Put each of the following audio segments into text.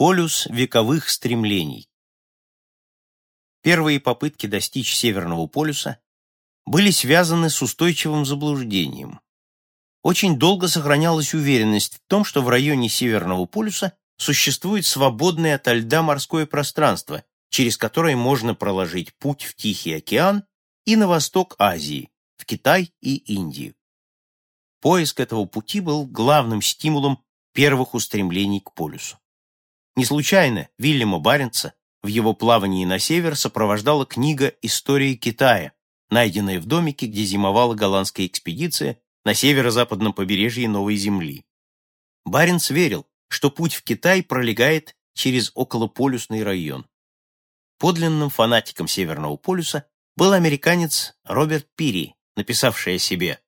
Полюс вековых стремлений. Первые попытки достичь Северного полюса были связаны с устойчивым заблуждением. Очень долго сохранялась уверенность в том, что в районе Северного полюса существует свободное ото льда морское пространство, через которое можно проложить путь в Тихий океан и на восток Азии, в Китай и Индию. Поиск этого пути был главным стимулом первых устремлений к полюсу. Не случайно Вильяма Баренца в его плавании на север сопровождала книга «История Китая», найденная в домике, где зимовала голландская экспедиция на северо-западном побережье Новой Земли. Баренц верил, что путь в Китай пролегает через околополюсный район. Подлинным фанатиком Северного полюса был американец Роберт Пири, написавший о себе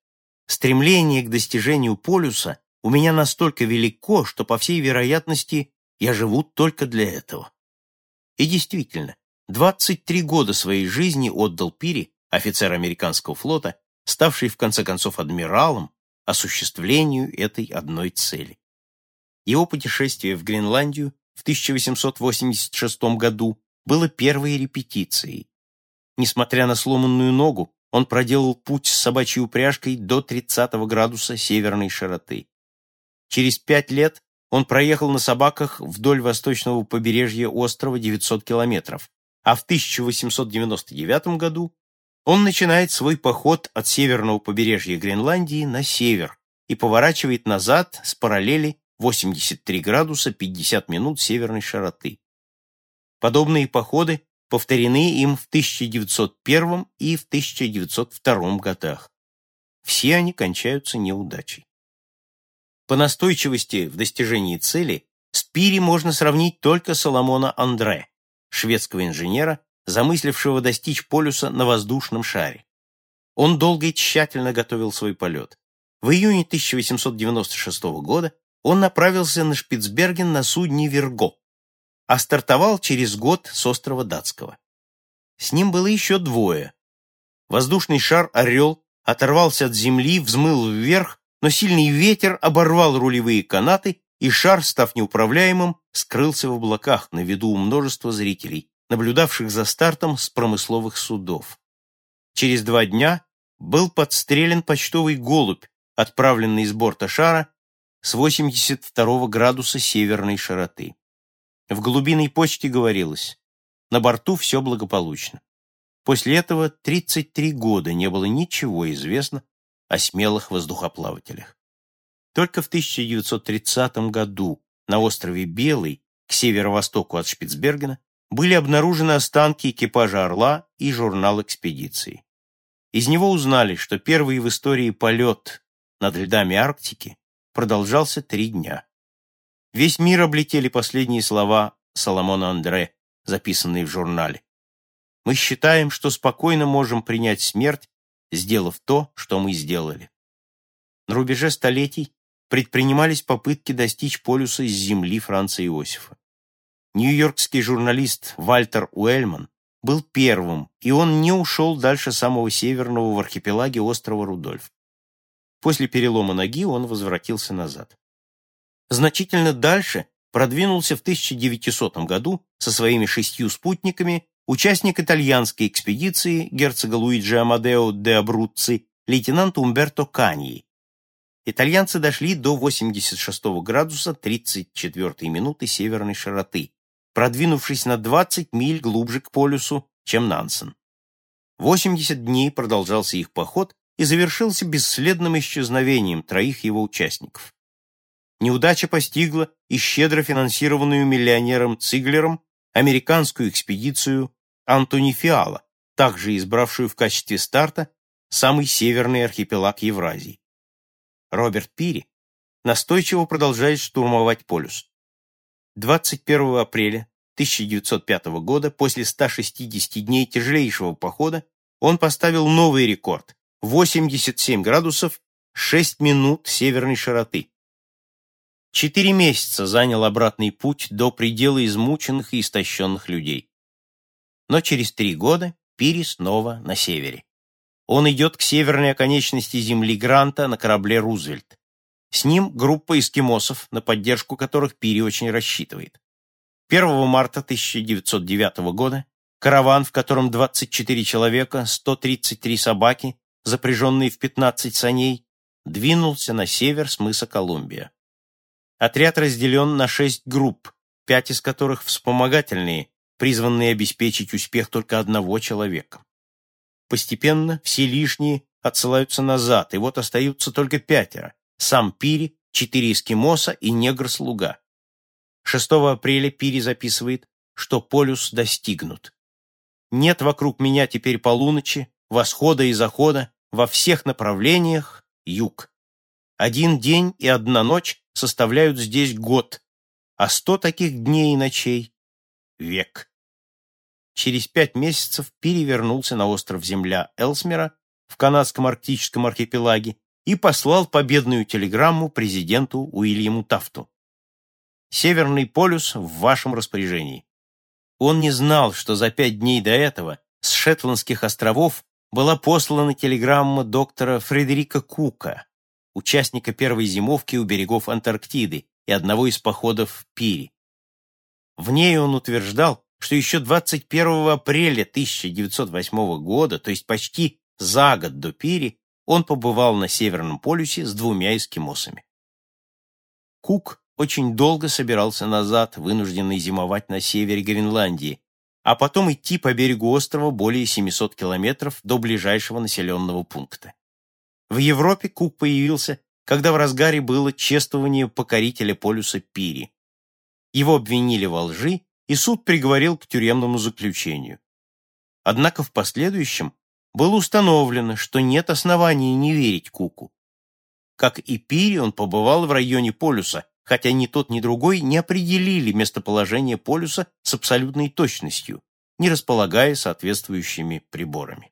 «Стремление к достижению полюса у меня настолько велико, что, по всей вероятности, я живу только для этого». И действительно, 23 года своей жизни отдал Пири, офицер американского флота, ставший в конце концов адмиралом, осуществлению этой одной цели. Его путешествие в Гренландию в 1886 году было первой репетицией. Несмотря на сломанную ногу, он проделал путь с собачьей упряжкой до 30 градуса северной широты. Через пять лет он проехал на собаках вдоль восточного побережья острова 900 километров, а в 1899 году он начинает свой поход от северного побережья Гренландии на север и поворачивает назад с параллели 83 градуса 50 минут северной широты. Подобные походы повторены им в 1901 и в 1902 годах. Все они кончаются неудачей. По настойчивости в достижении цели с Пири можно сравнить только Соломона Андре, шведского инженера, замыслившего достичь полюса на воздушном шаре. Он долго и тщательно готовил свой полет. В июне 1896 года он направился на Шпицберген на судне «Вирго», а стартовал через год с острова Датского. С ним было еще двое. Воздушный шар «Орел» оторвался от земли, взмыл вверх но сильный ветер оборвал рулевые канаты, и шар, став неуправляемым, скрылся в облаках на виду у множества зрителей, наблюдавших за стартом с промысловых судов. Через два дня был подстрелен почтовый голубь, отправленный с борта шара с 82 градуса северной широты. В глубинной почте говорилось, на борту все благополучно. После этого 33 года не было ничего известно о смелых воздухоплавателях. Только в 1930 году на острове Белый, к северо-востоку от Шпицбергена, были обнаружены останки экипажа «Орла» и журнал экспедиции. Из него узнали, что первый в истории полет над льдами Арктики продолжался три дня. Весь мир облетели последние слова Соломона Андре, записанные в журнале. Мы считаем, что спокойно можем принять смерть сделав то, что мы сделали. На рубеже столетий предпринимались попытки достичь полюса с земли Франца Иосифа. Нью-Йоркский журналист Вальтер Уэльман был первым, и он не ушел дальше самого северного в архипелаге острова Рудольф. После перелома ноги он возвратился назад. Значительно дальше продвинулся в 1900 году со своими шестью спутниками участник итальянской экспедиции герцога Луиджи Амадео де Абруцци, лейтенант Умберто Каньи. Итальянцы дошли до 86 градуса 34 минуты северной широты, продвинувшись на 20 миль глубже к полюсу, чем Нансен. 80 дней продолжался их поход и завершился бесследным исчезновением троих его участников. Неудача постигла и щедро финансированную миллионером Циглером американскую экспедицию Антони Фиала, также избравшую в качестве старта самый северный архипелаг Евразии. Роберт Пири настойчиво продолжает штурмовать полюс. 21 апреля 1905 года, после 160 дней тяжелейшего похода, он поставил новый рекорд – 87 градусов 6 минут северной широты. Четыре месяца занял обратный путь до предела измученных и истощенных людей. Но через три года Пири снова на севере. Он идет к северной оконечности земли Гранта на корабле «Рузвельт». С ним группа эскимосов, на поддержку которых Пири очень рассчитывает. 1 марта 1909 года караван, в котором 24 человека, 133 собаки, запряженные в 15 саней, двинулся на север с мыса Колумбия. Отряд разделен на шесть групп, пять из которых вспомогательные, призванные обеспечить успех только одного человека. Постепенно все лишние отсылаются назад, и вот остаются только пятеро. Сам Пири, четыре эскимоса и негр-слуга. 6 апреля Пири записывает, что полюс достигнут. Нет вокруг меня теперь полуночи, восхода и захода, во всех направлениях юг. Один день и одна ночь составляют здесь год, а сто таких дней и ночей — век. Через пять месяцев Пири вернулся на остров Земля Элсмера в канадском арктическом архипелаге и послал победную телеграмму президенту Уильяму Тафту. «Северный полюс в вашем распоряжении». Он не знал, что за пять дней до этого с Шетландских островов была послана телеграмма доктора Фредерика Кука, участника первой зимовки у берегов Антарктиды и одного из походов в Пири. В ней он утверждал, что еще 21 апреля 1908 года, то есть почти за год до Пири, он побывал на Северном полюсе с двумя эскимосами. Кук очень долго собирался назад, вынужденный зимовать на севере Гренландии, а потом идти по берегу острова более 700 километров до ближайшего населенного пункта. В Европе Кук появился, когда в разгаре было чествование покорителя полюса Пири. Его обвинили во лжи, и суд приговорил к тюремному заключению. Однако в последующем было установлено, что нет оснований не верить Куку. Как и Пири, он побывал в районе полюса, хотя ни тот, ни другой не определили местоположение полюса с абсолютной точностью, не располагая соответствующими приборами.